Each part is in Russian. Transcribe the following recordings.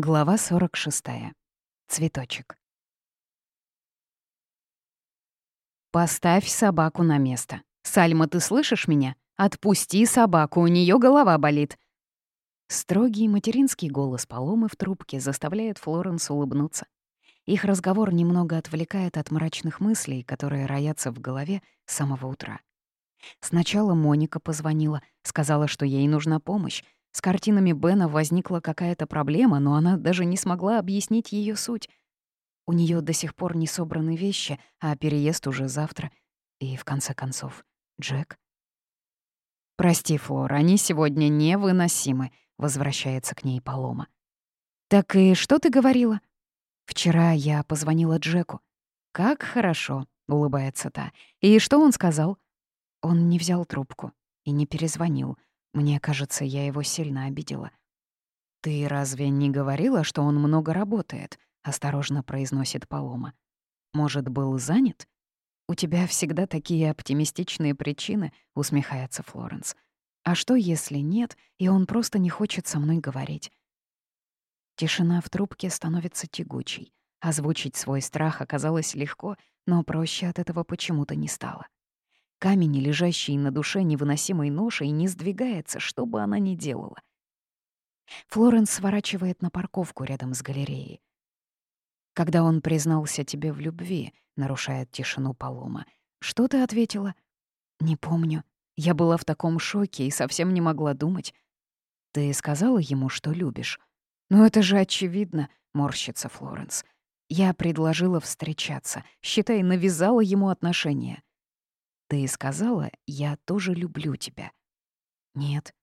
Глава 46. Цветочек. «Поставь собаку на место. Сальма, ты слышишь меня? Отпусти собаку, у нее голова болит». Строгий материнский голос Паломы в трубке заставляет Флоренс улыбнуться. Их разговор немного отвлекает от мрачных мыслей, которые роятся в голове с самого утра. Сначала Моника позвонила, сказала, что ей нужна помощь, с картинами Бена возникла какая-то проблема, но она даже не смогла объяснить ее суть. У нее до сих пор не собраны вещи, а переезд уже завтра. И, в конце концов, Джек. «Прости, Флор, они сегодня невыносимы», — возвращается к ней Палома. «Так и что ты говорила?» «Вчера я позвонила Джеку». «Как хорошо», — улыбается та. «И что он сказал?» Он не взял трубку и не перезвонил. Мне кажется, я его сильно обидела. «Ты разве не говорила, что он много работает?» — осторожно произносит Палома. «Может, был занят?» «У тебя всегда такие оптимистичные причины», — усмехается Флоренс. «А что, если нет, и он просто не хочет со мной говорить?» Тишина в трубке становится тягучей. Озвучить свой страх оказалось легко, но проще от этого почему-то не стало. Камень, лежащий на душе невыносимой ношей, не сдвигается, что бы она ни делала. Флоренс сворачивает на парковку рядом с галереей. «Когда он признался тебе в любви», — нарушает тишину Палома, — «что ты ответила?» «Не помню. Я была в таком шоке и совсем не могла думать. Ты сказала ему, что любишь?» «Ну это же очевидно», — морщится Флоренс. «Я предложила встречаться, считай, навязала ему отношения». Ты сказала, я тоже люблю тебя. Нет.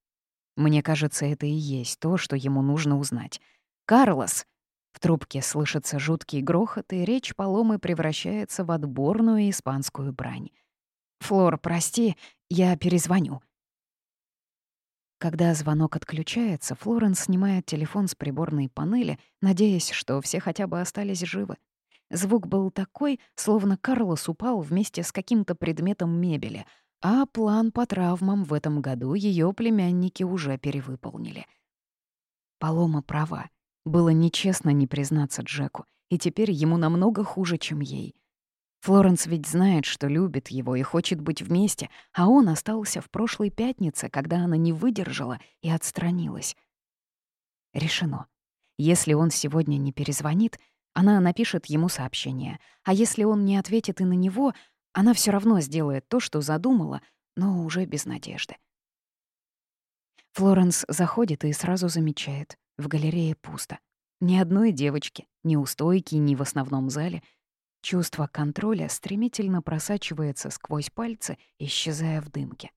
Мне кажется, это и есть то, что ему нужно узнать. «Карлос!» В трубке слышится жуткий грохот, и речь Паломы превращается в отборную испанскую брань. «Флор, прости, я перезвоню». Когда звонок отключается, Флоренс снимает телефон с приборной панели, надеясь, что все хотя бы остались живы. Звук был такой, словно Карлос упал вместе с каким-то предметом мебели, а план по травмам в этом году ее племянники уже перевыполнили. Палома права. Было нечестно не признаться Джеку, и теперь ему намного хуже, чем ей. Флоренс ведь знает, что любит его и хочет быть вместе, а он остался в прошлой пятнице, когда она не выдержала и отстранилась. Решено. Если он сегодня не перезвонит — она напишет ему сообщение, а если он не ответит и на него, она все равно сделает то, что задумала, но уже без надежды. Флоренс заходит и сразу замечает. В галерее пусто. Ни одной девочки, ни у стойки, ни в основном зале. Чувство контроля стремительно просачивается сквозь пальцы, исчезая в дымке.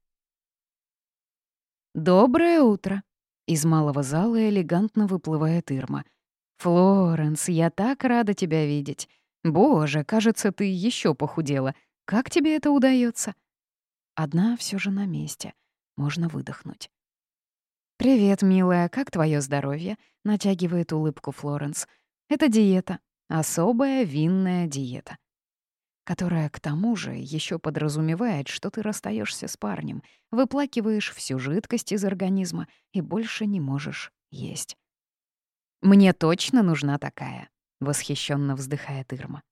«Доброе утро!» Из малого зала элегантно выплывает Ирма — «Флоренс, я так рада тебя видеть. Боже, кажется, ты еще похудела. Как тебе это удается? Одна все же на месте. Можно выдохнуть. «Привет, милая, как твое здоровье?» — натягивает улыбку Флоренс. «Это диета. Особая винная диета» которая, к тому же, еще подразумевает, что ты расстаешься с парнем, выплакиваешь всю жидкость из организма и больше не можешь есть. «Мне точно нужна такая», — восхищенно вздыхает Ирма.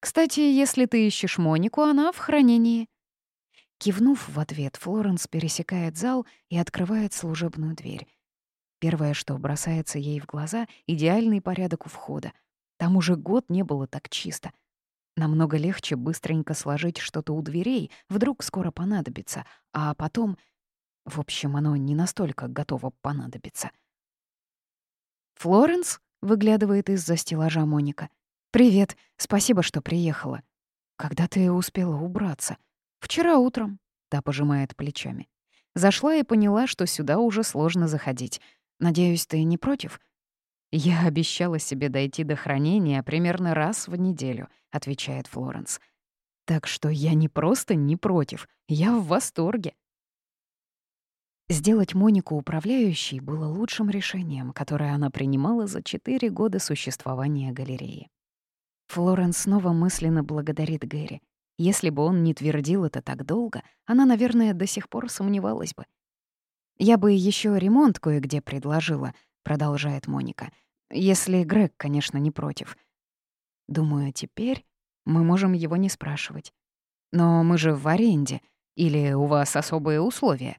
«Кстати, если ты ищешь Монику, она в хранении». Кивнув в ответ, Флоренс пересекает зал и открывает служебную дверь. Первое, что бросается ей в глаза — идеальный порядок у входа. Там уже год не было так чисто. Намного легче быстренько сложить что-то у дверей, вдруг скоро понадобится, а потом... В общем, оно не настолько готово понадобиться. «Флоренс?» — выглядывает из-за стеллажа Моника. «Привет, спасибо, что приехала. Когда ты успела убраться?» «Вчера утром», — та пожимает плечами. «Зашла и поняла, что сюда уже сложно заходить. Надеюсь, ты не против?» «Я обещала себе дойти до хранения примерно раз в неделю», — отвечает Флоренс. «Так что я не просто не против, я в восторге». Сделать Монику управляющей было лучшим решением, которое она принимала за четыре года существования галереи. Флоренс снова мысленно благодарит Гэри. Если бы он не твердил это так долго, она, наверное, до сих пор сомневалась бы. «Я бы еще ремонт кое-где предложила», — продолжает Моника. Если Грег, конечно, не против. Думаю, теперь мы можем его не спрашивать. Но мы же в аренде. Или у вас особые условия?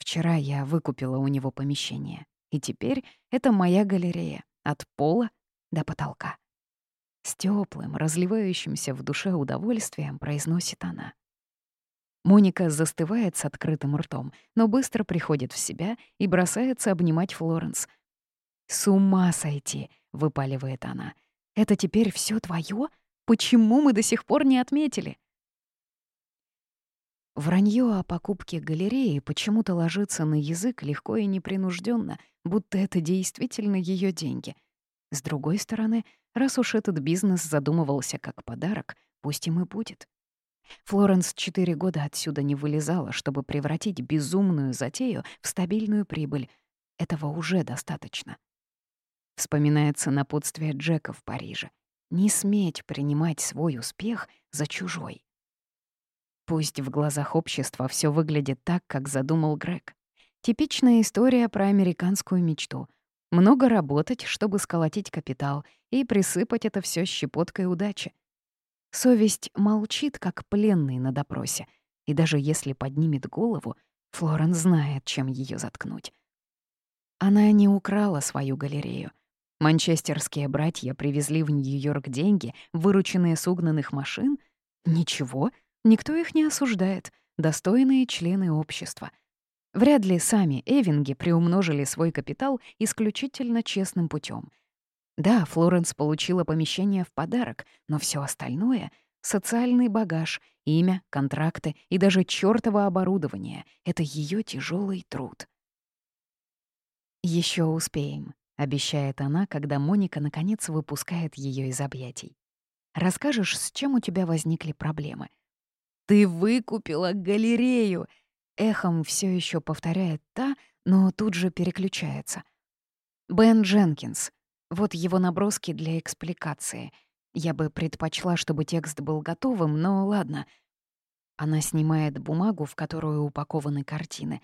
Вчера я выкупила у него помещение. И теперь это моя галерея. От пола до потолка. С теплым, разливающимся в душе удовольствием произносит она. Моника застывает с открытым ртом, но быстро приходит в себя и бросается обнимать Флоренс. «С ума сойти!» — выпаливает она. «Это теперь все твое? Почему мы до сих пор не отметили?» Вранье о покупке галереи почему-то ложится на язык легко и непринужденно, будто это действительно ее деньги. С другой стороны, раз уж этот бизнес задумывался как подарок, пусть им и будет. Флоренс четыре года отсюда не вылезала, чтобы превратить безумную затею в стабильную прибыль. Этого уже достаточно. Вспоминается напутствие Джека в Париже. Не сметь принимать свой успех за чужой. Пусть в глазах общества все выглядит так, как задумал Грег. Типичная история про американскую мечту. Много работать, чтобы сколотить капитал, и присыпать это все щепоткой удачи. Совесть молчит, как пленный на допросе, и даже если поднимет голову, Флорен знает, чем ее заткнуть. Она не украла свою галерею. Манчестерские братья привезли в Нью-Йорк деньги, вырученные с угнанных машин. Ничего, никто их не осуждает, достойные члены общества. Вряд ли сами Эвинги приумножили свой капитал исключительно честным путем. Да, Флоренс получила помещение в подарок, но все остальное — социальный багаж, имя, контракты и даже чёртово оборудование — это ее тяжелый труд. Еще успеем», — обещает она, когда Моника наконец выпускает ее из объятий. «Расскажешь, с чем у тебя возникли проблемы?» «Ты выкупила галерею!» Эхом все еще повторяет та, но тут же переключается. Бен Дженкинс, вот его наброски для экспликации. Я бы предпочла, чтобы текст был готовым, но ладно. Она снимает бумагу, в которую упакованы картины.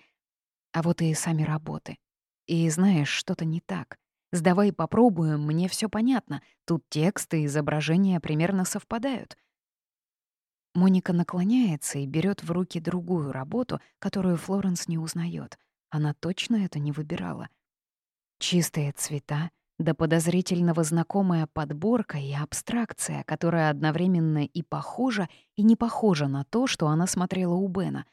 А вот и сами работы. И знаешь, что-то не так. Сдавай попробуем, мне все понятно. Тут текст и изображения примерно совпадают. Моника наклоняется и берет в руки другую работу, которую Флоренс не узнает. Она точно это не выбирала. Чистые цвета, до подозрительного знакомая подборка и абстракция, которая одновременно и похожа, и не похожа на то, что она смотрела у Бена.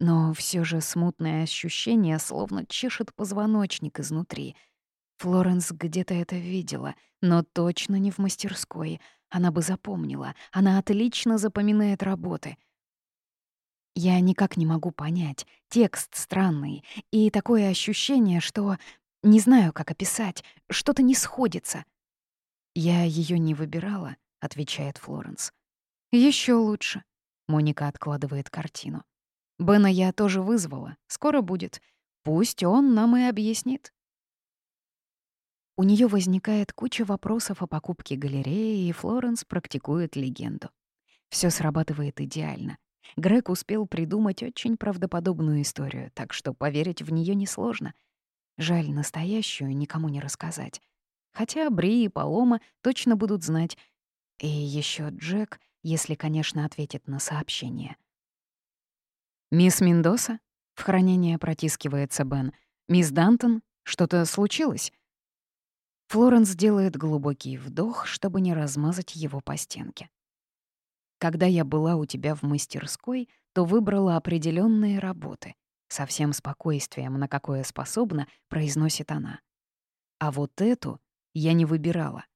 Но все же смутное ощущение словно чешет позвоночник изнутри. Флоренс где-то это видела, но точно не в мастерской. Она бы запомнила. Она отлично запоминает работы. Я никак не могу понять. Текст странный. И такое ощущение, что не знаю, как описать. Что-то не сходится. Я ее не выбирала, отвечает Флоренс. Еще лучше. Моника откладывает картину. Бена я тоже вызвала. Скоро будет. Пусть он нам и объяснит. У нее возникает куча вопросов о покупке галереи, и Флоренс практикует легенду. Все срабатывает идеально. Грег успел придумать очень правдоподобную историю, так что поверить в нее несложно — Жаль, настоящую никому не рассказать. Хотя Бри и Палома точно будут знать. И еще Джек, если, конечно, ответит на сообщение. «Мисс Мендоса?» — в хранение протискивается Бен. «Мисс Дантон? Что-то случилось?» Флоренс делает глубокий вдох, чтобы не размазать его по стенке. «Когда я была у тебя в мастерской, то выбрала определенные работы со всем спокойствием, на какое способна, произносит она. А вот эту я не выбирала.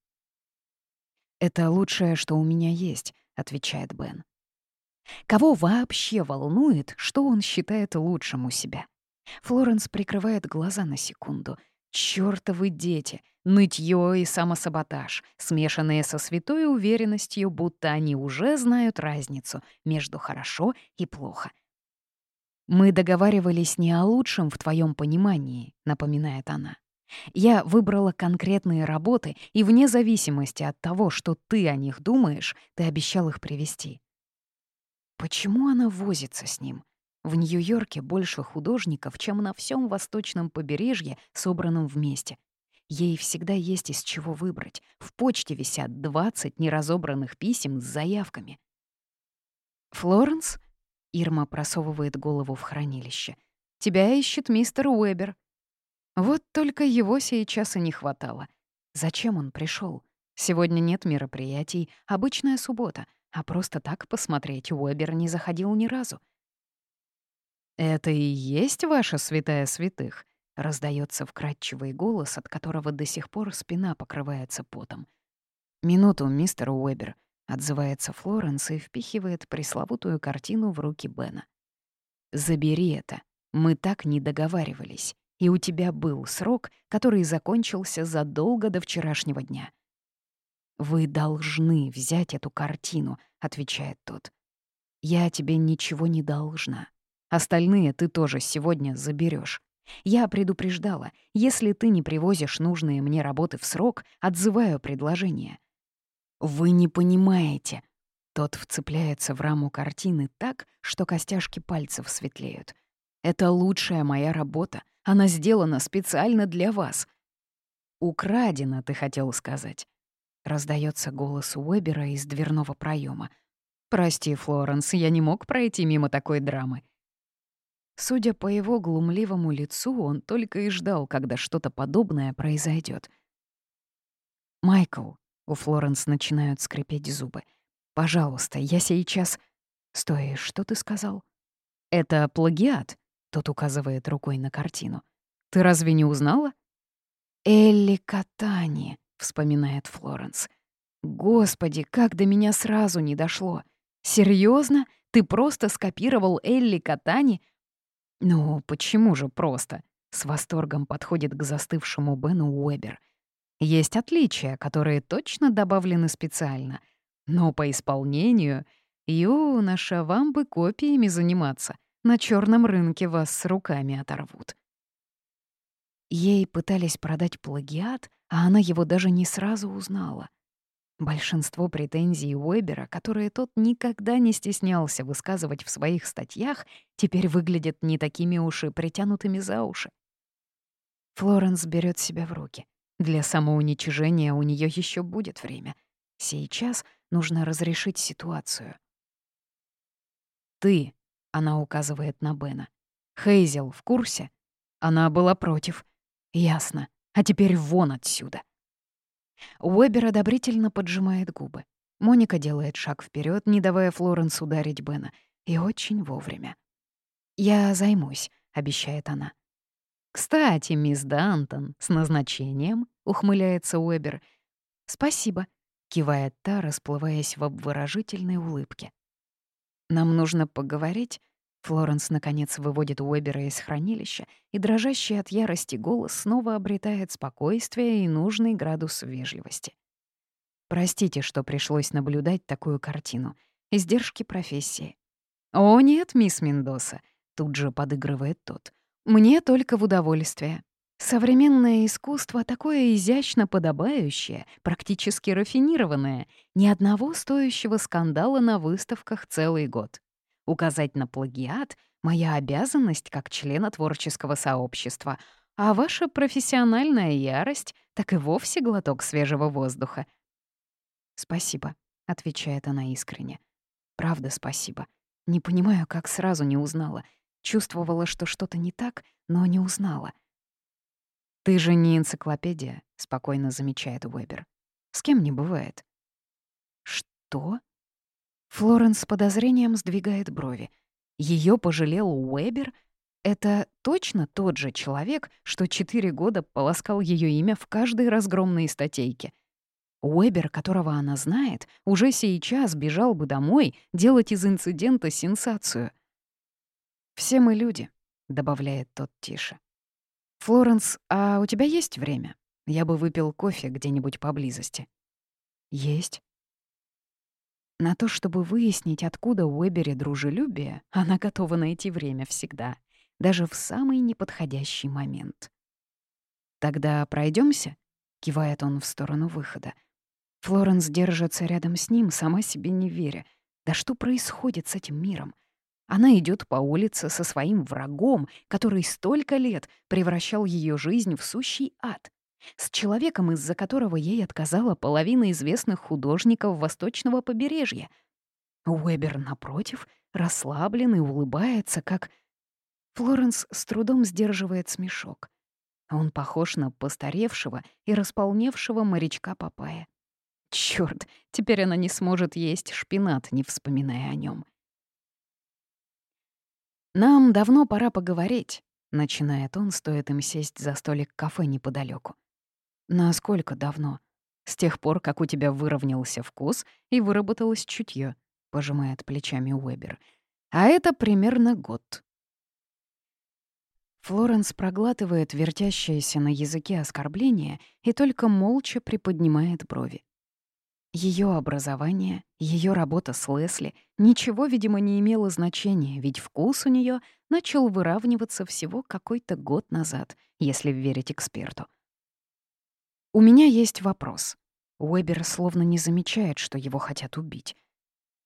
«Это лучшее, что у меня есть», — отвечает Бен. Кого вообще волнует, что он считает лучшим у себя? Флоренс прикрывает глаза на секунду. Чёртовы дети, нытье и самосаботаж, смешанные со святой уверенностью, будто они уже знают разницу между хорошо и плохо — «Мы договаривались не о лучшем в твоем понимании», — напоминает она. «Я выбрала конкретные работы, и вне зависимости от того, что ты о них думаешь, ты обещал их привести. Почему она возится с ним? В Нью-Йорке больше художников, чем на всем восточном побережье, собранном вместе. Ей всегда есть из чего выбрать. В почте висят 20 неразобранных писем с заявками. «Флоренс?» — Ирма просовывает голову в хранилище. «Тебя ищет мистер Уэбер». Вот только его сейчас и не хватало. Зачем он пришел? Сегодня нет мероприятий, обычная суббота, а просто так посмотреть Уэбер не заходил ни разу. «Это и есть ваша святая святых?» — раздается вкрадчивый голос, от которого до сих пор спина покрывается потом. «Минуту, мистер Уэбер», — отзывается Флоренс и впихивает пресловутую картину в руки Бена. «Забери это. Мы так не договаривались и у тебя был срок, который закончился задолго до вчерашнего дня. «Вы должны взять эту картину», — отвечает тот. «Я тебе ничего не должна. Остальные ты тоже сегодня заберешь. Я предупреждала, если ты не привозишь нужные мне работы в срок, отзываю предложение». «Вы не понимаете». Тот вцепляется в раму картины так, что костяшки пальцев светлеют. «Это лучшая моя работа, она сделана специально для вас». «Украдена, ты хотел сказать». Раздается голос Уэбера из дверного проема. «Прости, Флоренс, я не мог пройти мимо такой драмы». Судя по его глумливому лицу, он только и ждал, когда что-то подобное произойдет. «Майкл», — у Флоренс начинают скрипеть зубы, «пожалуйста, я сейчас...» «Стой, что ты сказал?» «Это плагиат», тот указывает рукой на картину. «Ты разве не узнала?» «Элли Катани», — вспоминает Флоренс. «Господи, как до меня сразу не дошло! Серьезно? Ты просто скопировал Элли Катани?» «Ну, почему же просто?» — с восторгом подходит к застывшему Бену Уэбер. «Есть отличия, которые точно добавлены специально. Но по исполнению, юноша, вам бы копиями заниматься. На черном рынке вас с руками оторвут. Ей пытались продать плагиат, а она его даже не сразу узнала. Большинство претензий Уэбера, которые тот никогда не стеснялся высказывать в своих статьях, теперь выглядят не такими уж и притянутыми за уши. Флоренс берет себя в руки. Для самоуничижения у нее еще будет время. Сейчас нужно разрешить ситуацию. «Ты она указывает на Бена. Хейзел в курсе? Она была против. Ясно. А теперь вон отсюда. Уэбер одобрительно поджимает губы. Моника делает шаг вперед, не давая Флоренс ударить Бена. И очень вовремя. «Я займусь», — обещает она. «Кстати, мисс Дантон, с назначением?» — ухмыляется Уэбер. «Спасибо», — кивает та, расплываясь в обворожительной улыбке. «Нам нужно поговорить?» Флоренс, наконец, выводит Уэбера из хранилища, и дрожащий от ярости голос снова обретает спокойствие и нужный градус вежливости. «Простите, что пришлось наблюдать такую картину. Издержки профессии». «О, нет, мисс Мендоса», — тут же подыгрывает тот. «Мне только в удовольствие. Современное искусство такое изящно подобающее, практически рафинированное, ни одного стоящего скандала на выставках целый год. Указать на плагиат — моя обязанность как члена творческого сообщества, а ваша профессиональная ярость — так и вовсе глоток свежего воздуха. «Спасибо», — отвечает она искренне. «Правда, спасибо. Не понимаю, как сразу не узнала. Чувствовала, что что-то не так, но не узнала». «Ты же не энциклопедия», — спокойно замечает Уэбер. «С кем не бывает». «Что?» Флоренс с подозрением сдвигает брови. Ее пожалел Уэбер? Это точно тот же человек, что четыре года полоскал ее имя в каждой разгромной статейке. Уэбер, которого она знает, уже сейчас бежал бы домой делать из инцидента сенсацию. «Все мы люди», — добавляет тот тише. «Флоренс, а у тебя есть время? Я бы выпил кофе где-нибудь поблизости». «Есть». На то, чтобы выяснить, откуда у Эбери дружелюбие, она готова найти время всегда, даже в самый неподходящий момент. «Тогда пройдемся? кивает он в сторону выхода. Флоренс держится рядом с ним, сама себе не веря. Да что происходит с этим миром? Она идет по улице со своим врагом, который столько лет превращал ее жизнь в сущий ад. С человеком, из-за которого ей отказала половина известных художников восточного побережья. Уэбер, напротив, расслаблен и улыбается, как... Флоренс с трудом сдерживает смешок. Он похож на постаревшего и располневшего морячка Папая. Чёрт, теперь она не сможет есть шпинат, не вспоминая о нем. «Нам давно пора поговорить», — начинает он, стоит им сесть за столик кафе неподалеку. «Насколько давно? С тех пор, как у тебя выровнялся вкус и выработалось чутье, пожимает плечами Уэбер. «А это примерно год». Флоренс проглатывает вертящееся на языке оскорбление и только молча приподнимает брови. Ее образование, ее работа с Лесли ничего, видимо, не имело значения, ведь вкус у нее начал выравниваться всего какой-то год назад, если верить эксперту. «У меня есть вопрос». Уэбер словно не замечает, что его хотят убить.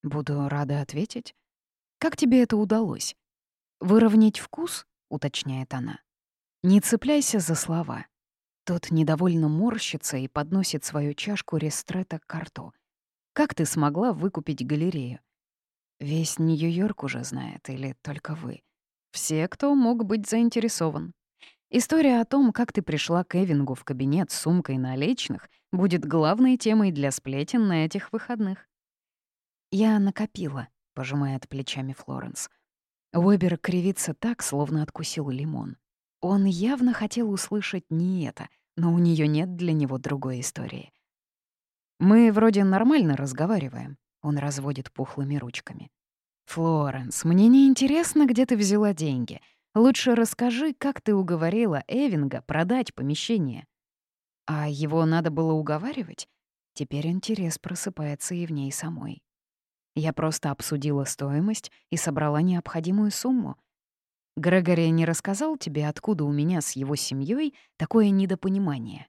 «Буду рада ответить. Как тебе это удалось? Выровнять вкус?» — уточняет она. «Не цепляйся за слова. Тот недовольно морщится и подносит свою чашку рестрета к карту. «Как ты смогла выкупить галерею?» «Весь Нью-Йорк уже знает, или только вы?» «Все, кто мог быть заинтересован. История о том, как ты пришла к Эвингу в кабинет с сумкой наличных, будет главной темой для сплетен на этих выходных». «Я накопила», — пожимает плечами Флоренс. Уэбер кривится так, словно откусил лимон. Он явно хотел услышать не это, но у нее нет для него другой истории. «Мы вроде нормально разговариваем», — он разводит пухлыми ручками. «Флоренс, мне не интересно, где ты взяла деньги. Лучше расскажи, как ты уговорила Эвинга продать помещение». А его надо было уговаривать? Теперь интерес просыпается и в ней самой. Я просто обсудила стоимость и собрала необходимую сумму — Грегори не рассказал тебе, откуда у меня с его семьей такое недопонимание?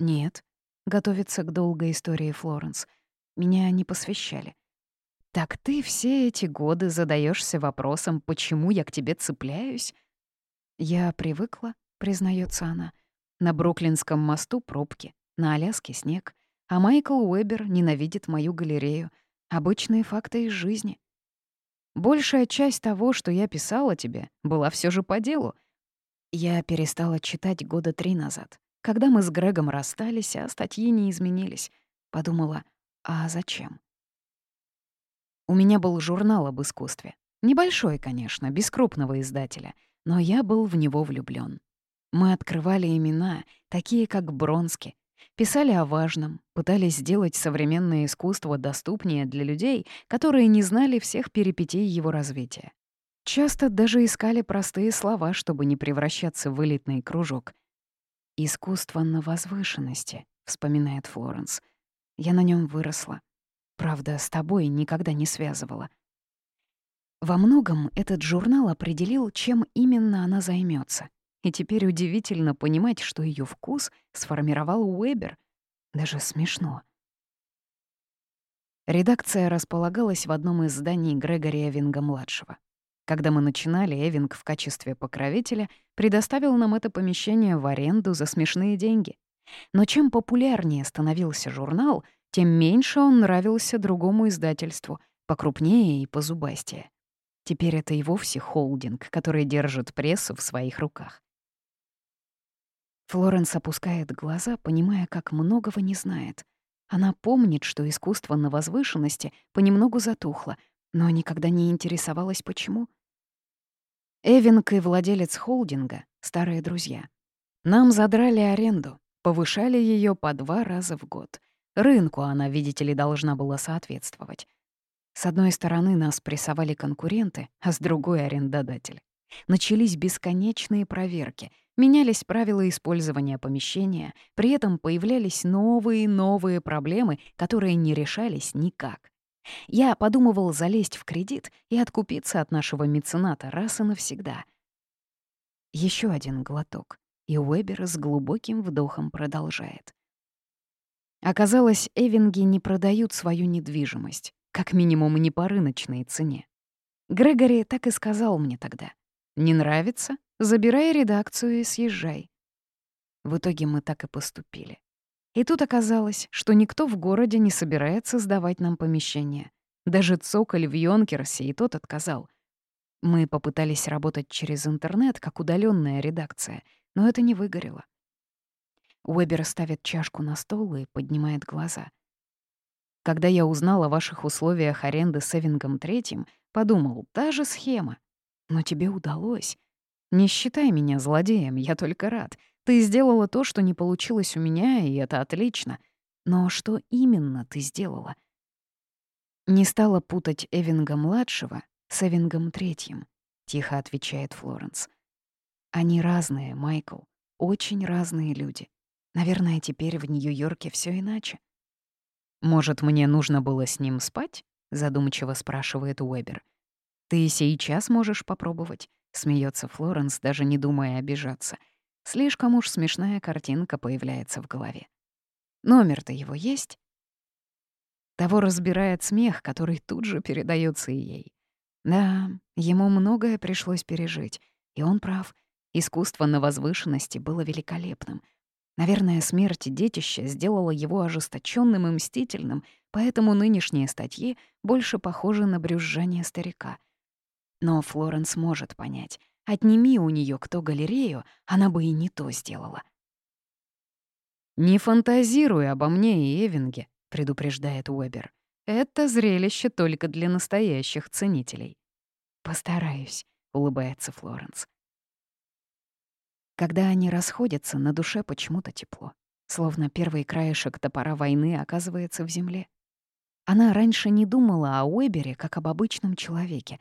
Нет. Готовится к долгой истории Флоренс. Меня не посвящали. Так ты все эти годы задаешься вопросом, почему я к тебе цепляюсь? Я привыкла, признается она. На Бруклинском мосту пробки, на Аляске снег, а Майкл Уэбер ненавидит мою галерею. Обычные факты из жизни. Большая часть того, что я писала тебе, была все же по делу. Я перестала читать года три назад, когда мы с Грегом расстались, а статьи не изменились. Подумала, а зачем? У меня был журнал об искусстве. Небольшой, конечно, без крупного издателя, но я был в него влюблён. Мы открывали имена, такие как Бронски, Писали о важном, пытались сделать современное искусство доступнее для людей, которые не знали всех перипетий его развития. Часто даже искали простые слова, чтобы не превращаться в элитный кружок. «Искусство на возвышенности», — вспоминает Флоренс. «Я на нем выросла. Правда, с тобой никогда не связывала». Во многом этот журнал определил, чем именно она займется. И теперь удивительно понимать, что ее вкус сформировал Уэбер. Даже смешно. Редакция располагалась в одном из зданий Грегори Эвинга-младшего. Когда мы начинали, Эвинг в качестве покровителя предоставил нам это помещение в аренду за смешные деньги. Но чем популярнее становился журнал, тем меньше он нравился другому издательству, покрупнее и позубастее. Теперь это и вовсе холдинг, который держит прессу в своих руках. Флоренс опускает глаза, понимая, как многого не знает. Она помнит, что искусство на возвышенности понемногу затухло, но никогда не интересовалась, почему. Эвинг и владелец холдинга — старые друзья. Нам задрали аренду, повышали ее по два раза в год. Рынку она, видите ли, должна была соответствовать. С одной стороны нас прессовали конкуренты, а с другой — арендодатель. Начались бесконечные проверки, менялись правила использования помещения, при этом появлялись новые и новые проблемы, которые не решались никак. Я подумывал залезть в кредит и откупиться от нашего мецената раз и навсегда. Еще один глоток, и Уэбер с глубоким вдохом продолжает. Оказалось, Эвинги не продают свою недвижимость, как минимум не по рыночной цене. Грегори так и сказал мне тогда. Не нравится? Забирай редакцию и съезжай. В итоге мы так и поступили. И тут оказалось, что никто в городе не собирается сдавать нам помещение. Даже Цоколь в Йонкерсе и тот отказал. Мы попытались работать через интернет, как удаленная редакция, но это не выгорело. Уэбер ставит чашку на стол и поднимает глаза. Когда я узнал о ваших условиях аренды с Эвингом Третьим, подумал, та же схема. Но тебе удалось. Не считай меня злодеем, я только рад. Ты сделала то, что не получилось у меня, и это отлично. Но что именно ты сделала? Не стала путать Эвинга-младшего с Эвингом-третьим, тихо отвечает Флоренс. Они разные, Майкл, очень разные люди. Наверное, теперь в Нью-Йорке все иначе. «Может, мне нужно было с ним спать?» — задумчиво спрашивает Уэбер. «Ты сейчас можешь попробовать?» — смеется Флоренс, даже не думая обижаться. Слишком уж смешная картинка появляется в голове. «Номер-то его есть?» Того разбирает смех, который тут же передается и ей. Да, ему многое пришлось пережить, и он прав. Искусство на возвышенности было великолепным — Наверное, смерть детища сделала его ожесточенным и мстительным, поэтому нынешние статьи больше похожи на брюзжание старика. Но Флоренс может понять. Отними у нее кто галерею, она бы и не то сделала. «Не фантазируй обо мне и Эвинге», — предупреждает Уэбер. «Это зрелище только для настоящих ценителей». «Постараюсь», — улыбается Флоренс. Когда они расходятся, на душе почему-то тепло. Словно первый краешек топора войны оказывается в земле. Она раньше не думала о Уэбере как об обычном человеке.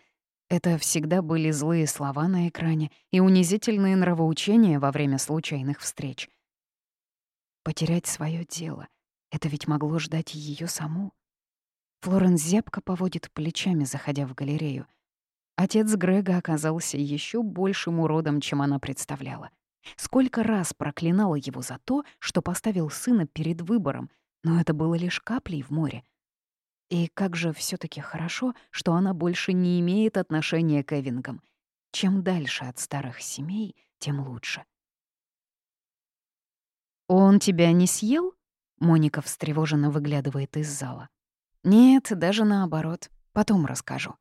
Это всегда были злые слова на экране и унизительные нравоучения во время случайных встреч. Потерять свое дело — это ведь могло ждать ее саму. Флоренс зябко поводит плечами, заходя в галерею. Отец Грега оказался еще большим уродом, чем она представляла. Сколько раз проклинала его за то, что поставил сына перед выбором, но это было лишь каплей в море. И как же все таки хорошо, что она больше не имеет отношения к Эвингам. Чем дальше от старых семей, тем лучше. «Он тебя не съел?» Моника встревоженно выглядывает из зала. «Нет, даже наоборот. Потом расскажу».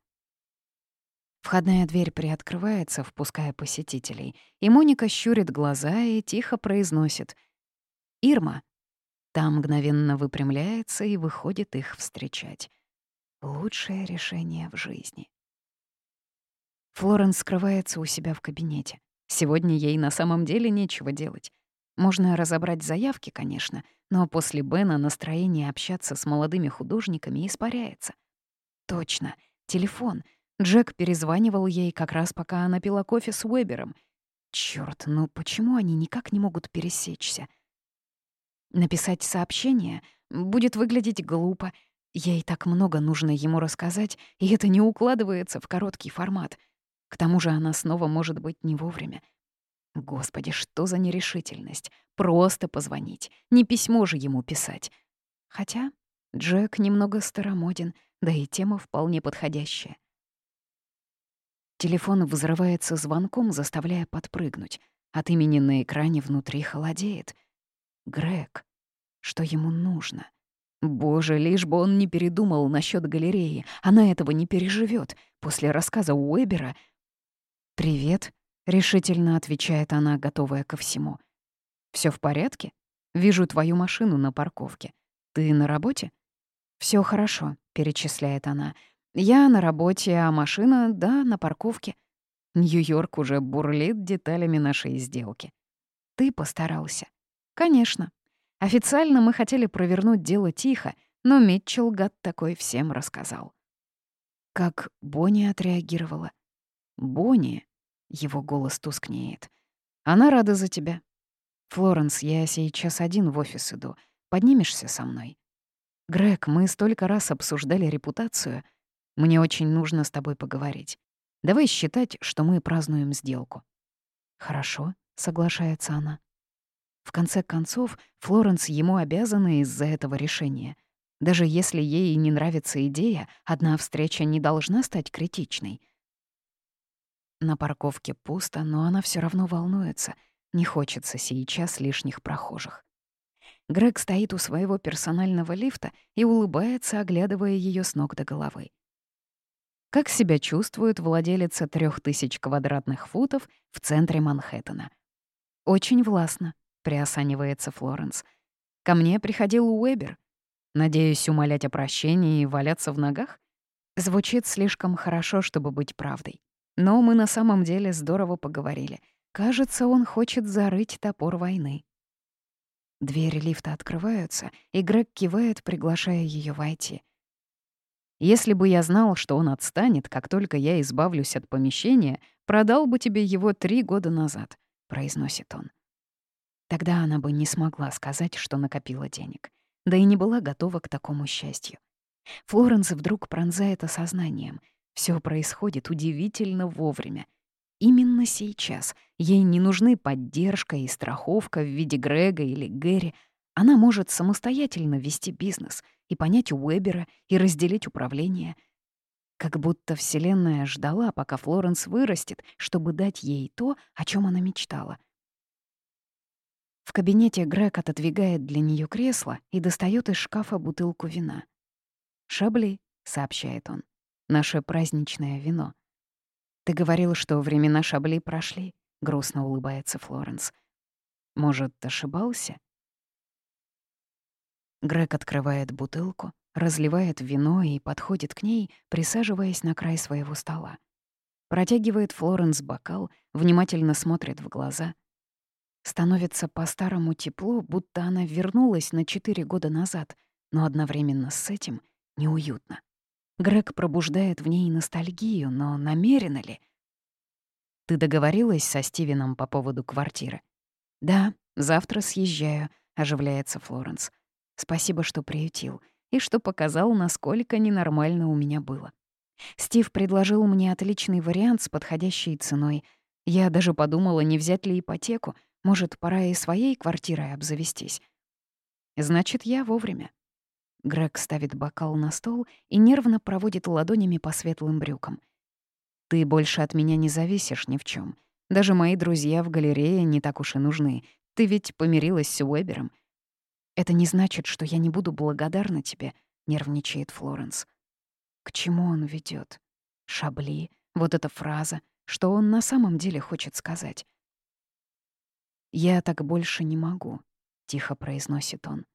Входная дверь приоткрывается, впуская посетителей, и Моника щурит глаза и тихо произносит «Ирма». Та мгновенно выпрямляется и выходит их встречать. Лучшее решение в жизни. Флоренс скрывается у себя в кабинете. Сегодня ей на самом деле нечего делать. Можно разобрать заявки, конечно, но после Бена настроение общаться с молодыми художниками испаряется. Точно, телефон — Джек перезванивал ей как раз пока она пила кофе с Уэбером. Чёрт, ну почему они никак не могут пересечься? Написать сообщение будет выглядеть глупо. Ей так много нужно ему рассказать, и это не укладывается в короткий формат. К тому же она снова может быть не вовремя. Господи, что за нерешительность? Просто позвонить. Не письмо же ему писать. Хотя Джек немного старомоден, да и тема вполне подходящая. Телефон взрывается звонком, заставляя подпрыгнуть. От имени на экране внутри холодеет. Грег. Что ему нужно? Боже, лишь бы он не передумал насчет галереи. Она этого не переживет. После рассказа Уэбера... «Привет», — решительно отвечает она, готовая ко всему. Все в порядке? Вижу твою машину на парковке. Ты на работе?» Все хорошо», — перечисляет она. Я на работе, а машина, да, на парковке. Нью-Йорк уже бурлит деталями нашей сделки. Ты постарался. Конечно. Официально мы хотели провернуть дело тихо, но Митчелл, гад такой, всем рассказал. Как Бонни отреагировала? Бонни? Его голос тускнеет. Она рада за тебя. Флоренс, я сейчас один в офис иду. Поднимешься со мной? Грег, мы столько раз обсуждали репутацию — мне очень нужно с тобой поговорить. Давай считать, что мы празднуем сделку». «Хорошо», — соглашается она. В конце концов, Флоренс ему обязана из-за этого решения. Даже если ей не нравится идея, одна встреча не должна стать критичной. На парковке пусто, но она все равно волнуется. Не хочется сейчас лишних прохожих. Грег стоит у своего персонального лифта и улыбается, оглядывая ее с ног до головы. Как себя чувствует владелица трех тысяч квадратных футов в центре Манхэттена? «Очень властно», — приосанивается Флоренс. «Ко мне приходил Уэбер. Надеюсь, умолять о прощении и валяться в ногах? Звучит слишком хорошо, чтобы быть правдой. Но мы на самом деле здорово поговорили. Кажется, он хочет зарыть топор войны. Двери лифта открываются, и Грег кивает, приглашая ее войти. «Если бы я знал, что он отстанет, как только я избавлюсь от помещения, продал бы тебе его три года назад», — произносит он. Тогда она бы не смогла сказать, что накопила денег, да и не была готова к такому счастью. Флоренс вдруг пронзает осознанием. Все происходит удивительно вовремя. Именно сейчас ей не нужны поддержка и страховка в виде Грега или Гэри. Она может самостоятельно вести бизнес и понять Уэбера и разделить управление. Как будто Вселенная ждала, пока Флоренс вырастет, чтобы дать ей то, о чем она мечтала. В кабинете Грег отодвигает для нее кресло и достает из шкафа бутылку вина. «Шабли», — сообщает он, — «наше праздничное вино». «Ты говорил, что времена Шабли прошли», — грустно улыбается Флоренс. «Может, ошибался?» Грег открывает бутылку, разливает вино и подходит к ней, присаживаясь на край своего стола. Протягивает Флоренс бокал, внимательно смотрит в глаза. Становится по-старому тепло, будто она вернулась на четыре года назад, но одновременно с этим неуютно. Грег пробуждает в ней ностальгию, но намеренно ли? «Ты договорилась со Стивеном по поводу квартиры?» «Да, завтра съезжаю», — оживляется Флоренс. «Спасибо, что приютил и что показал, насколько ненормально у меня было. Стив предложил мне отличный вариант с подходящей ценой. Я даже подумала, не взять ли ипотеку. Может, пора и своей квартирой обзавестись. Значит, я вовремя. Грег ставит бокал на стол и нервно проводит ладонями по светлым брюкам. «Ты больше от меня не зависишь ни в чем. Даже мои друзья в галерее не так уж и нужны. Ты ведь помирилась с Уэбером». «Это не значит, что я не буду благодарна тебе», — нервничает Флоренс. К чему он ведет? Шабли, вот эта фраза, что он на самом деле хочет сказать. «Я так больше не могу», — тихо произносит он.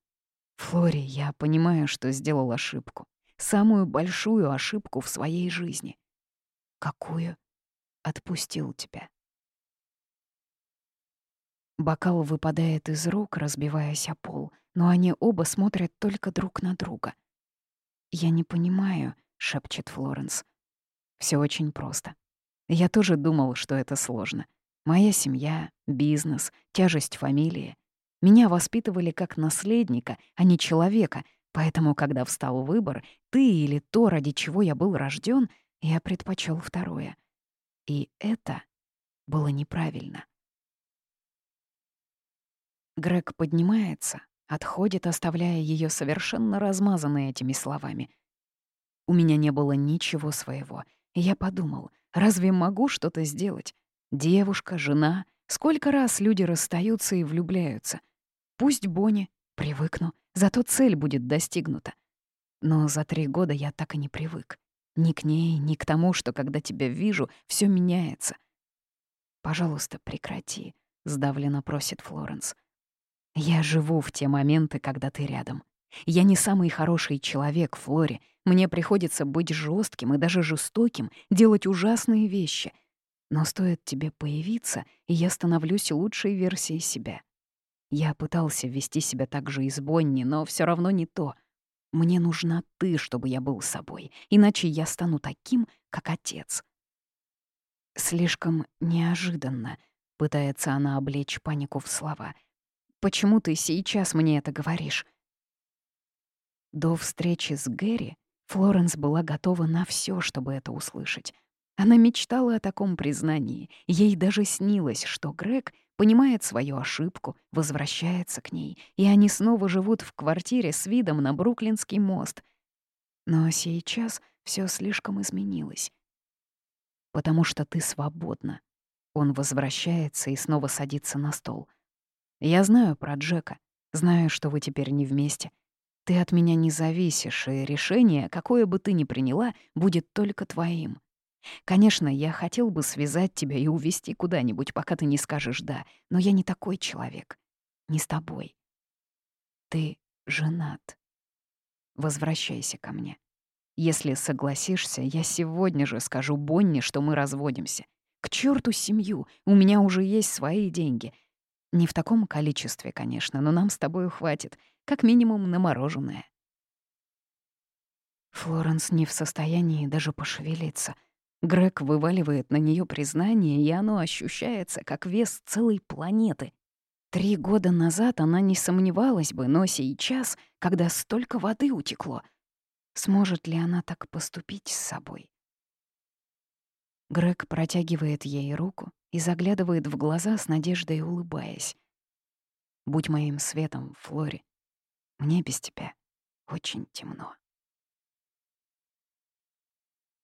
Флори, я понимаю, что сделал ошибку. Самую большую ошибку в своей жизни. Какую? Отпустил тебя. Бокал выпадает из рук, разбиваясь о пол, но они оба смотрят только друг на друга. «Я не понимаю», — шепчет Флоренс. Все очень просто. Я тоже думал, что это сложно. Моя семья, бизнес, тяжесть фамилии. Меня воспитывали как наследника, а не человека, поэтому, когда встал выбор, ты или то, ради чего я был рожден, я предпочел второе. И это было неправильно. Грег поднимается, отходит, оставляя ее совершенно размазанной этими словами. У меня не было ничего своего, я подумал, разве могу что-то сделать? Девушка, жена, сколько раз люди расстаются и влюбляются — Пусть Бонни, привыкну, зато цель будет достигнута. Но за три года я так и не привык. Ни к ней, ни к тому, что когда тебя вижу, все меняется. «Пожалуйста, прекрати», — сдавленно просит Флоренс. «Я живу в те моменты, когда ты рядом. Я не самый хороший человек, Флори. Мне приходится быть жестким и даже жестоким, делать ужасные вещи. Но стоит тебе появиться, и я становлюсь лучшей версией себя. Я пытался вести себя так же и с Бонни, но все равно не то. Мне нужна ты, чтобы я был собой, иначе я стану таким, как отец. Слишком неожиданно пытается она облечь панику в слова. Почему ты сейчас мне это говоришь? До встречи с Гэри Флоренс была готова на все, чтобы это услышать. Она мечтала о таком признании. Ей даже снилось, что Грег понимает свою ошибку, возвращается к ней, и они снова живут в квартире с видом на Бруклинский мост. Но сейчас все слишком изменилось. Потому что ты свободна. Он возвращается и снова садится на стол. Я знаю про Джека, знаю, что вы теперь не вместе. Ты от меня не зависишь, и решение, какое бы ты ни приняла, будет только твоим. Конечно, я хотел бы связать тебя и увезти куда-нибудь, пока ты не скажешь «да», но я не такой человек. Не с тобой. Ты женат. Возвращайся ко мне. Если согласишься, я сегодня же скажу Бонни, что мы разводимся. К черту семью, у меня уже есть свои деньги. Не в таком количестве, конечно, но нам с тобой хватит, как минимум на мороженое. Флоренс не в состоянии даже пошевелиться. Грег вываливает на нее признание, и оно ощущается как вес целой планеты. Три года назад она не сомневалась бы, но сейчас, когда столько воды утекло, сможет ли она так поступить с собой? Грег протягивает ей руку и заглядывает в глаза с надеждой, улыбаясь. «Будь моим светом, Флори. Мне без тебя очень темно».